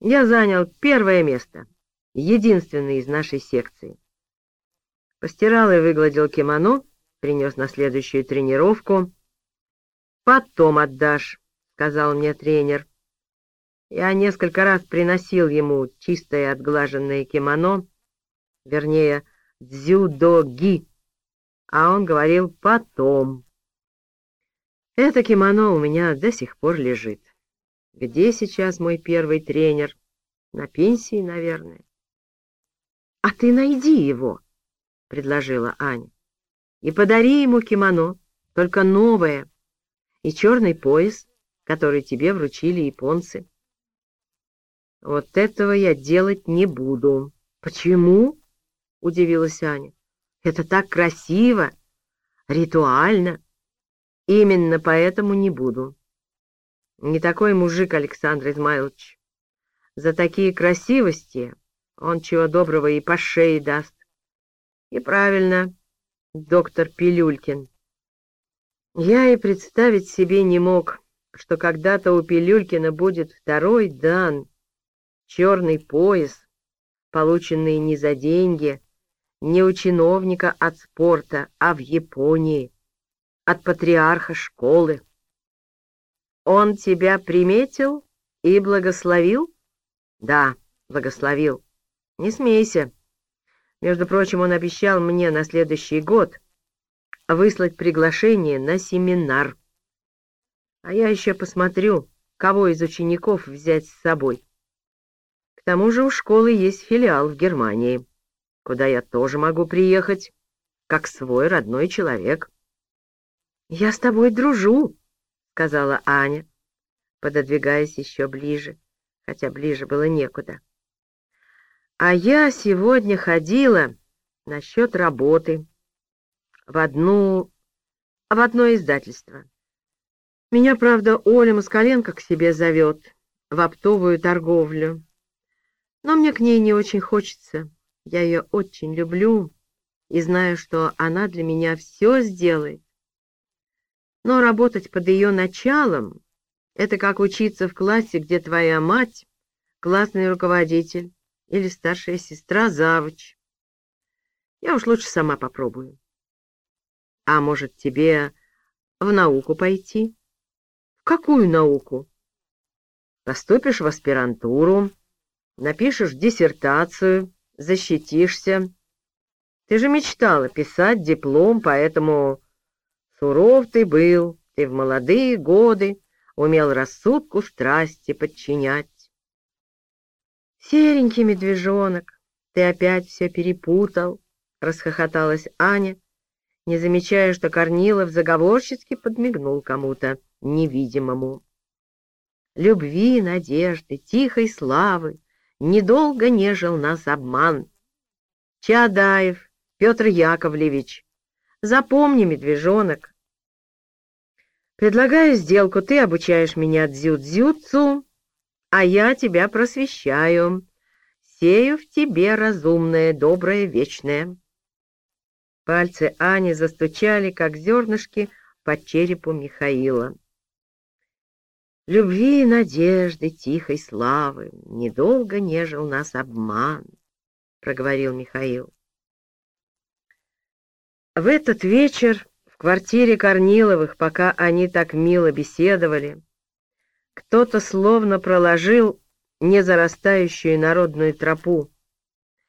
Я занял первое место, единственный из нашей секции. Постирал и выгладил кимоно, принес на следующую тренировку. «Потом отдашь», — сказал мне тренер. Я несколько раз приносил ему чистое отглаженное кимоно, вернее, дзюдоги, а он говорил «потом». Это кимоно у меня до сих пор лежит. Где сейчас мой первый тренер? На пенсии, наверное. — А ты найди его, — предложила Аня, — и подари ему кимоно, только новое, и черный пояс, который тебе вручили японцы. — Вот этого я делать не буду. — Почему? — удивилась Аня. — Это так красиво, ритуально. — Именно поэтому не буду. Не такой мужик Александр Измайлович. За такие красивости он чего доброго и по шее даст. И правильно, доктор Пилюлькин. Я и представить себе не мог, что когда-то у Пилюлькина будет второй дан, черный пояс, полученный не за деньги, не у чиновника от спорта, а в Японии от патриарха школы. Он тебя приметил и благословил? Да, благословил. Не смейся. Между прочим, он обещал мне на следующий год выслать приглашение на семинар. А я еще посмотрю, кого из учеников взять с собой. К тому же у школы есть филиал в Германии, куда я тоже могу приехать, как свой родной человек. «Я с тобой дружу», — сказала Аня, пододвигаясь еще ближе, хотя ближе было некуда. «А я сегодня ходила насчет работы в одну... в одно издательство. Меня, правда, Оля Москаленко к себе зовет в оптовую торговлю, но мне к ней не очень хочется. Я ее очень люблю и знаю, что она для меня все сделает но работать под ее началом — это как учиться в классе, где твоя мать — классный руководитель или старшая сестра завуч. Я уж лучше сама попробую. А может, тебе в науку пойти? В какую науку? Поступишь в аспирантуру, напишешь диссертацию, защитишься. Ты же мечтала писать диплом, поэтому Суров ты был, ты в молодые годы умел рассудку страсти подчинять. Серенький медвежонок, ты опять все перепутал, — расхохоталась Аня, не замечая, что Корнилов заговорчески подмигнул кому-то невидимому. Любви, надежды, тихой славы недолго нежил нас обман. Чадаев Петр Яковлевич Запомни, медвежонок. Предлагаю сделку, ты обучаешь меня дзю-дзюцу, а я тебя просвещаю. Сею в тебе разумное, доброе, вечное. Пальцы Ани застучали, как зернышки, по черепу Михаила. Любви и надежды, тихой славы, недолго нежил нас обман, — проговорил Михаил. В этот вечер в квартире Корниловых, пока они так мило беседовали, кто-то словно проложил незарастающую народную тропу